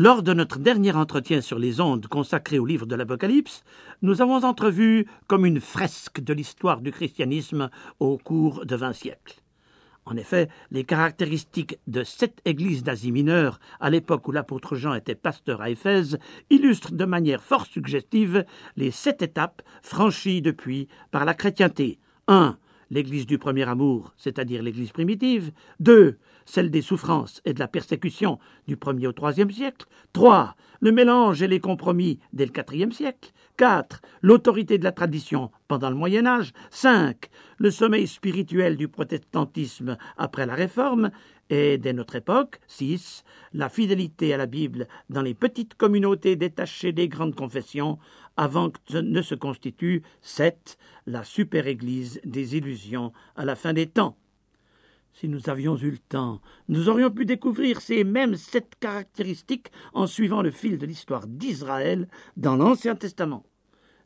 Lors de notre dernier entretien sur les ondes consacré au livre de l'Apocalypse, nous avons entrevu comme une fresque de l'histoire du christianisme au cours de vingt siècles. En effet, les caractéristiques de cette église d'Asie mineure, à l'époque où l'apôtre Jean était pasteur à Éphèse, illustrent de manière fort suggestive les sept étapes franchies depuis par la chrétienté. 1. L'église du premier amour, c'est-à-dire l'église primitive. 2. Celle des souffrances et de la persécution du premier au troisième siècle. 3. Le mélange et les compromis dès le quatrième siècle. 4. L'autorité de la tradition pendant le Moyen Âge. 5. Le sommeil spirituel du protestantisme après la Réforme. Et dès notre époque. 6. La fidélité à la Bible dans les petites communautés détachées des grandes confessions avant que ne se constitue 7. La super-église des illusions à la fin des temps. Si nous avions eu le temps, nous aurions pu découvrir ces mêmes sept caractéristiques en suivant le fil de l'histoire d'Israël dans l'Ancien Testament.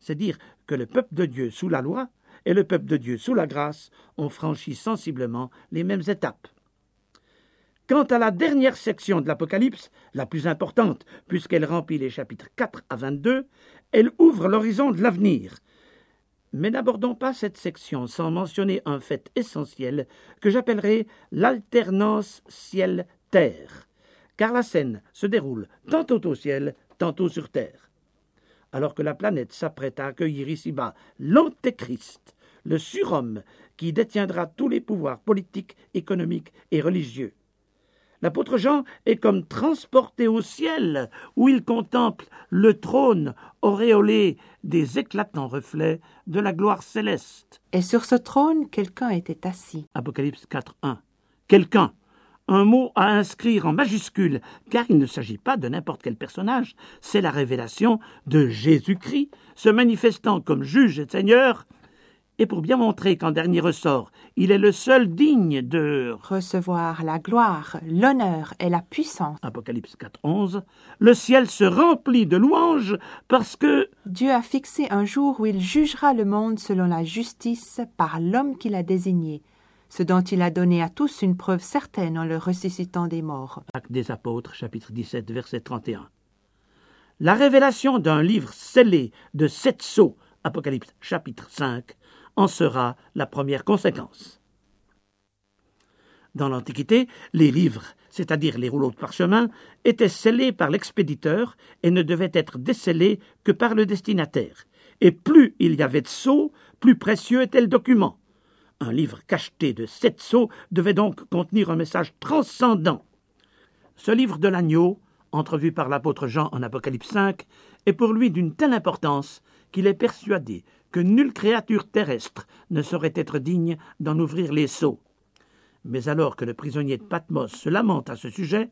C'est dire que le peuple de Dieu sous la loi et le peuple de Dieu sous la grâce ont franchi sensiblement les mêmes étapes. Quant à la dernière section de l'Apocalypse, la plus importante, puisqu'elle remplit les chapitres 4 à 22, elle ouvre l'horizon de l'avenir, mais n'abordons pas cette section sans mentionner un fait essentiel que j'appellerai l'alternance ciel-terre, car la scène se déroule tantôt au ciel, tantôt sur terre. Alors que la planète s'apprête à accueillir ici-bas l'antéchrist, le surhomme qui détiendra tous les pouvoirs politiques, économiques et religieux. L'apôtre Jean est comme transporté au ciel, où il contemple le trône auréolé des éclatants reflets de la gloire céleste. Et sur ce trône, quelqu'un était assis. Apocalypse 4, 1. Quelqu'un. Un mot à inscrire en majuscule, car il ne s'agit pas de n'importe quel personnage, c'est la révélation de Jésus-Christ, se manifestant comme juge et seigneur, et pour bien montrer qu'en dernier ressort, il est le seul digne de recevoir la gloire, l'honneur et la puissance. Apocalypse 4.11 Le ciel se remplit de louanges parce que Dieu a fixé un jour où il jugera le monde selon la justice par l'homme qu'il a désigné, ce dont il a donné à tous une preuve certaine en le ressuscitant des morts. Acte des apôtres, chapitre 17, verset 31. La révélation d'un livre scellé de sept sceaux, Apocalypse chapitre 5, en sera la première conséquence. Dans l'Antiquité, les livres, c'est-à-dire les rouleaux de parchemin, étaient scellés par l'expéditeur et ne devaient être décellés que par le destinataire. Et plus il y avait de sceaux, plus précieux était le document. Un livre cacheté de sept sceaux devait donc contenir un message transcendant. Ce livre de l'agneau, entrevu par l'apôtre Jean en Apocalypse 5, est pour lui d'une telle importance qu'il est persuadé que nulle créature terrestre ne saurait être digne d'en ouvrir les seaux. Mais alors que le prisonnier de Patmos se lamente à ce sujet,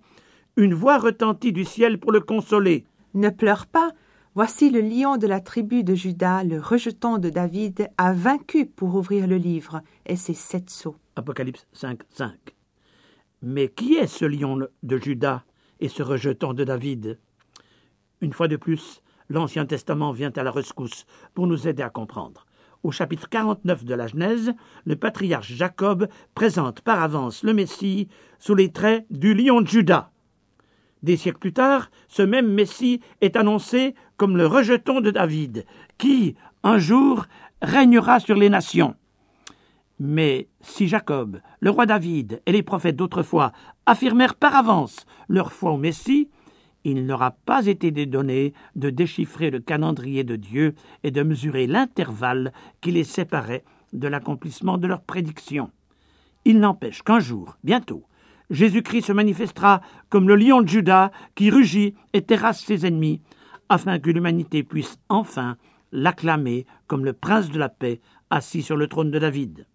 une voix retentit du ciel pour le consoler. Ne pleure pas. Voici le lion de la tribu de Judas, le rejeton de David, a vaincu pour ouvrir le livre et ses sept sceaux. Apocalypse 5, 5. Mais qui est ce lion de Judas et ce rejeton de David? Une fois de plus, l'Ancien Testament vient à la rescousse pour nous aider à comprendre. Au chapitre 49 de la Genèse, le patriarche Jacob présente par avance le Messie sous les traits du lion de Judas. Des siècles plus tard, ce même Messie est annoncé comme le rejeton de David, qui, un jour, régnera sur les nations. Mais si Jacob, le roi David et les prophètes d'autrefois affirmèrent par avance leur foi au Messie, il n'aura pas été dédonné de déchiffrer le calendrier de Dieu et de mesurer l'intervalle qui les séparait de l'accomplissement de leurs prédictions. Il n'empêche qu'un jour, bientôt, Jésus-Christ se manifestera comme le lion de Judas qui rugit et terrasse ses ennemis, afin que l'humanité puisse enfin l'acclamer comme le prince de la paix assis sur le trône de David.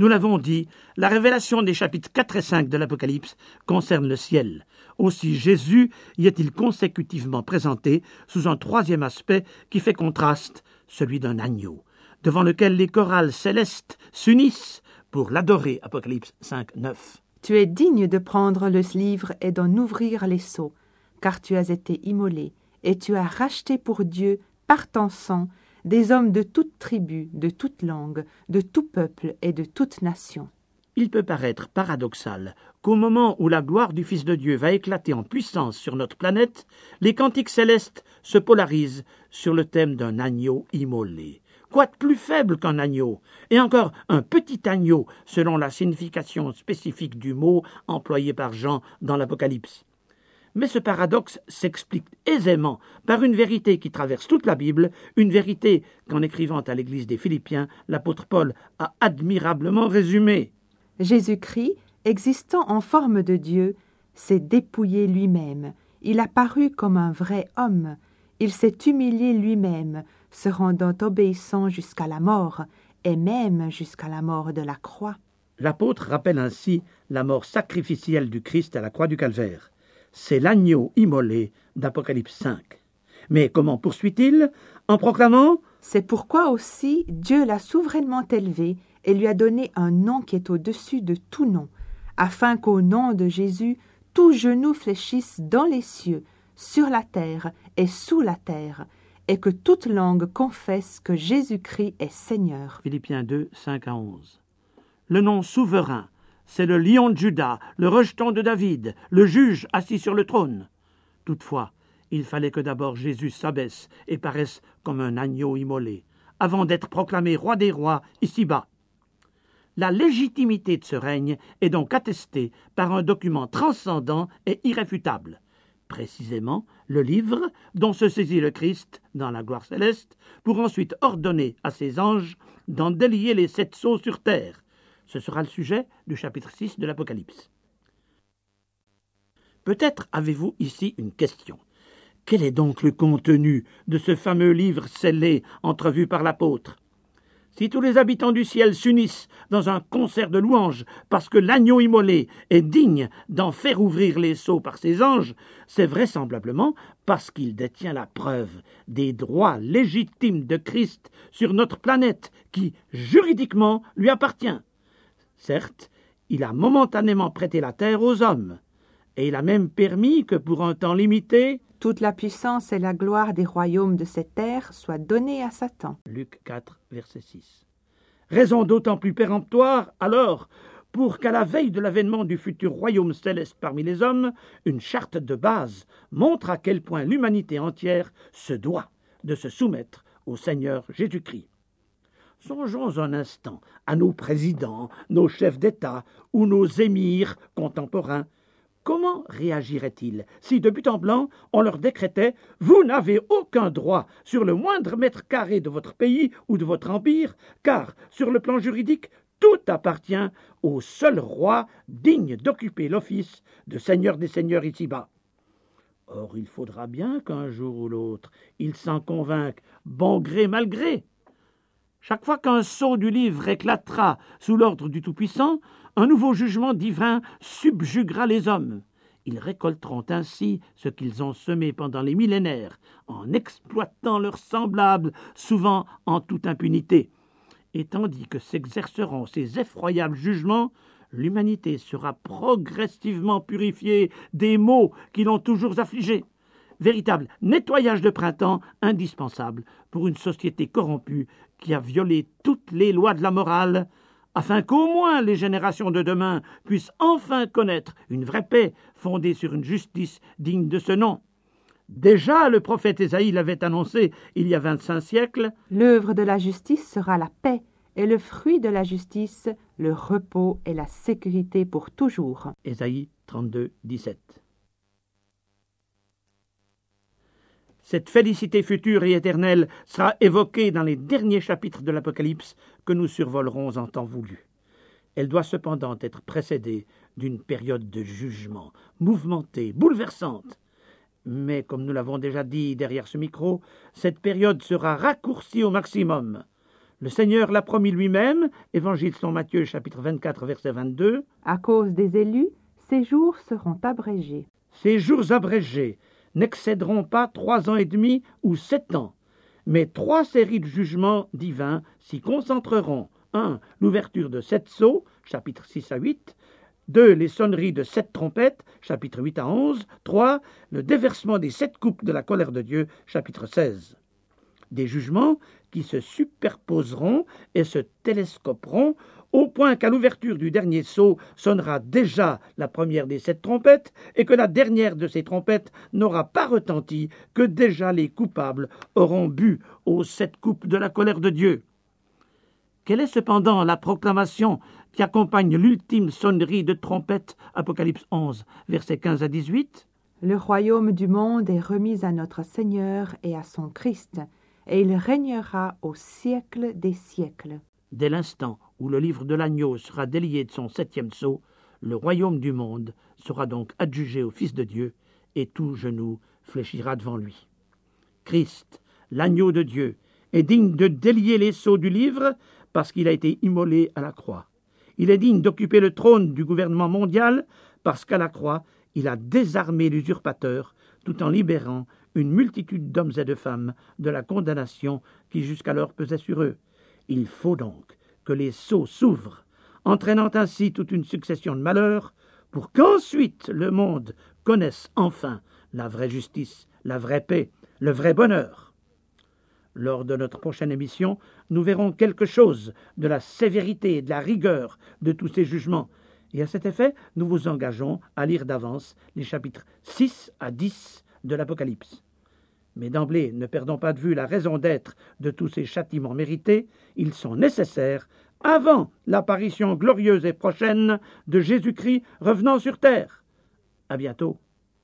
Nous l'avons dit, la révélation des chapitres 4 et 5 de l'Apocalypse concerne le ciel. Aussi Jésus y est-il consécutivement présenté sous un troisième aspect qui fait contraste, celui d'un agneau, devant lequel les chorales célestes s'unissent pour l'adorer. Apocalypse 5, 9. Tu es digne de prendre le livre et d'en ouvrir les seaux, car tu as été immolé, et tu as racheté pour Dieu, par ton sang, des hommes de toute tribu, de toute langue, de tout peuple et de toute nation. Il peut paraître paradoxal qu'au moment où la gloire du Fils de Dieu va éclater en puissance sur notre planète, les cantiques célestes se polarisent sur le thème d'un agneau immolé. Quoi de plus faible qu'un agneau? Et encore un petit agneau, selon la signification spécifique du mot employé par Jean dans l'Apocalypse. Mais ce paradoxe s'explique aisément par une vérité qui traverse toute la Bible, une vérité qu'en écrivant à l'Église des Philippiens, l'apôtre Paul a admirablement résumée. Jésus-Christ, existant en forme de Dieu, s'est dépouillé lui-même. Il a paru comme un vrai homme. Il s'est humilié lui-même, se rendant obéissant jusqu'à la mort, et même jusqu'à la mort de la croix. L'apôtre rappelle ainsi la mort sacrificielle du Christ à la croix du Calvaire. C'est l'agneau immolé d'Apocalypse 5. Mais comment poursuit-il En proclamant C'est pourquoi aussi Dieu l'a souverainement élevé et lui a donné un nom qui est au-dessus de tout nom, afin qu'au nom de Jésus tout genou fléchisse dans les cieux, sur la terre et sous la terre, et que toute langue confesse que Jésus-Christ est Seigneur. Philippiens 2, 5 à 11. Le nom souverain, c'est le lion de Judas, le rejeton de David, le juge assis sur le trône. Toutefois, il fallait que d'abord Jésus s'abaisse et paraisse comme un agneau immolé, avant d'être proclamé roi des rois ici-bas. La légitimité de ce règne est donc attestée par un document transcendant et irréfutable, précisément le livre dont se saisit le Christ dans la gloire céleste, pour ensuite ordonner à ses anges d'en délier les sept sceaux sur terre. Ce sera le sujet du chapitre 6 de l'Apocalypse. Peut-être avez-vous ici une question. Quel est donc le contenu de ce fameux livre scellé entrevu par l'apôtre? Si tous les habitants du ciel s'unissent dans un concert de louanges parce que l'agneau immolé est digne d'en faire ouvrir les sceaux par ses anges, c'est vraisemblablement parce qu'il détient la preuve des droits légitimes de Christ sur notre planète qui, juridiquement, lui appartient. Certes, il a momentanément prêté la terre aux hommes, et il a même permis que pour un temps limité, toute la puissance et la gloire des royaumes de cette terre soient données à Satan. Luc 4, verset 6. Raison d'autant plus péremptoire, alors, pour qu'à la veille de l'avènement du futur royaume céleste parmi les hommes, une charte de base montre à quel point l'humanité entière se doit de se soumettre au Seigneur Jésus-Christ. Songeons un instant à nos présidents, nos chefs d'État ou nos émirs contemporains Comment réagiraient-ils si, de but en blanc, on leur décrétait Vous n'avez aucun droit sur le moindre mètre carré de votre pays ou de votre empire, car, sur le plan juridique, tout appartient au seul roi digne d'occuper l'office de seigneur des seigneurs ici-bas. Or, il faudra bien qu'un jour ou l'autre, ils s'en convainquent, bon gré mal gré. Chaque fois qu'un sceau du livre éclatera sous l'ordre du Tout-Puissant, un nouveau jugement divin subjuguera les hommes. Ils récolteront ainsi ce qu'ils ont semé pendant les millénaires, en exploitant leurs semblables, souvent en toute impunité. Et tandis que s'exerceront ces effroyables jugements, l'humanité sera progressivement purifiée des maux qui l'ont toujours affligée. Véritable nettoyage de printemps indispensable pour une société corrompue qui a violé toutes les lois de la morale afin qu'au moins les générations de demain puissent enfin connaître une vraie paix fondée sur une justice digne de ce nom. Déjà le prophète Ésaïe l'avait annoncé il y a vingt-cinq siècles. L'œuvre de la justice sera la paix, et le fruit de la justice, le repos et la sécurité pour toujours. Ésaïe 32, 17. Cette félicité future et éternelle sera évoquée dans les derniers chapitres de l'Apocalypse que nous survolerons en temps voulu. Elle doit cependant être précédée d'une période de jugement, mouvementée, bouleversante. Mais comme nous l'avons déjà dit derrière ce micro, cette période sera raccourcie au maximum. Le Seigneur l'a promis lui-même, Évangile selon Matthieu chapitre 24 verset 22. À cause des élus, ces jours seront abrégés. Ces jours abrégés, n'excéderont pas trois ans et demi ou sept ans, mais trois séries de jugements divins s'y concentreront. 1. L'ouverture de sept sceaux, chapitre 6 à 8. 2. Les sonneries de sept trompettes, chapitre 8 à 11. 3. Le déversement des sept coupes de la colère de Dieu, chapitre 16. des jugements qui se superposeront et se télescoperont au point qu'à l'ouverture du dernier sceau sonnera déjà la première des sept trompettes, et que la dernière de ces trompettes n'aura pas retenti que déjà les coupables auront bu aux sept coupes de la colère de Dieu. Quelle est cependant la proclamation qui accompagne l'ultime sonnerie de trompette? Apocalypse 11, versets 15 à 18 Le royaume du monde est remis à notre Seigneur et à son Christ, et il régnera au siècle des siècles. Dès l'instant où le livre de l'agneau sera délié de son septième sceau, le royaume du monde sera donc adjugé au Fils de Dieu, et tout genou fléchira devant lui. Christ, l'agneau de Dieu, est digne de délier les sceaux du livre parce qu'il a été immolé à la croix. Il est digne d'occuper le trône du gouvernement mondial parce qu'à la croix, il a désarmé l'usurpateur tout en libérant une multitude d'hommes et de femmes de la condamnation qui jusqu'alors pesait sur eux. Il faut donc que les sceaux s'ouvrent, entraînant ainsi toute une succession de malheurs, pour qu'ensuite le monde connaisse enfin la vraie justice, la vraie paix, le vrai bonheur. Lors de notre prochaine émission, nous verrons quelque chose de la sévérité et de la rigueur de tous ces jugements, et à cet effet, nous vous engageons à lire d'avance les chapitres 6 à 10 de l'Apocalypse. Mais d'emblée, ne perdons pas de vue la raison d'être de tous ces châtiments mérités, ils sont nécessaires avant l'apparition glorieuse et prochaine de Jésus-Christ revenant sur terre. À bientôt.